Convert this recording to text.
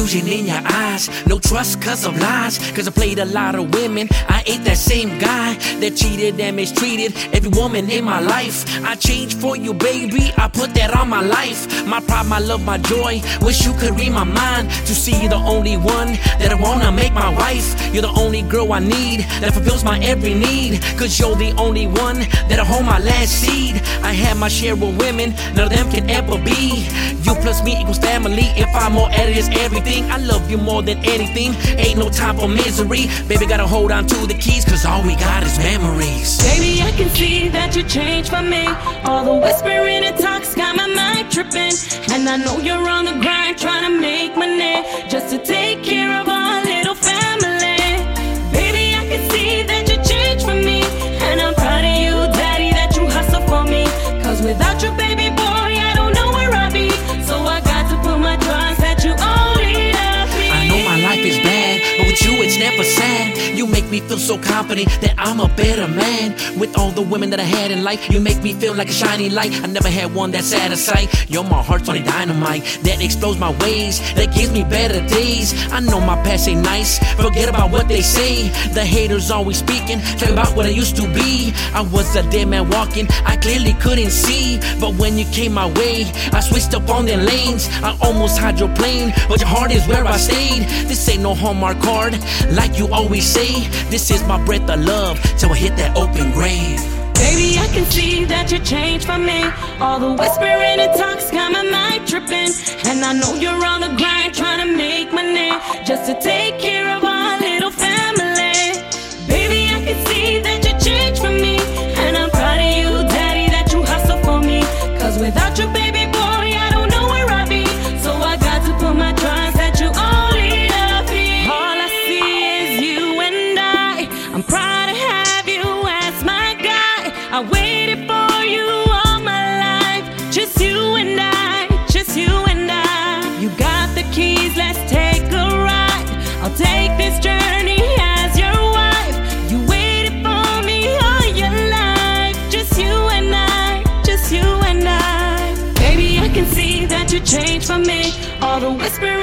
confusion in your eyes. No trust cause of lies. Cause I played a lot of women. I ain't that same guy that cheated and mistreated every woman in my life. I changed for you, baby. I put that on my life. My pride, my love, my joy. Wish you could read my mind to see you're the only one that I wanna make my wife. You're the only girl I need that fulfills my every need. Cause you're the only one that'll hold my last seed. I had my share of women, none of them can ever be. You plus me equals family. If I'm more at it, it's everything. I love you more than anything. Ain't no time for misery. Baby, gotta hold on to the keys, cause all we got is memories. Baby, I can see that you changed for me. All the whispering and talks got my mind tripping. And I know you're on the grind trying to make money just to take care of our life is bad, but with you it's never sad. You make me feel so confident that I'm a better man. With all the women that I had in life, you make me feel like a shining light. I never had one that's out of sight. You're my heart's only dynamite that explodes my ways, that gives me better days. I know my past ain't nice, forget about what they say. The haters always speaking, talking about what I used to be. I was a dead man walking, I clearly couldn't see. But when you came my way, I switched up on their lanes. I almost had your plane, but your heart is where I stayed. This ain't no Hallmark card, like you always say. This is my breath of love till I hit that open grave. Baby, I can see that you changed for me. All the whispering and talks got my mind tripping. And I know you're on the grind trying to make money just to take care you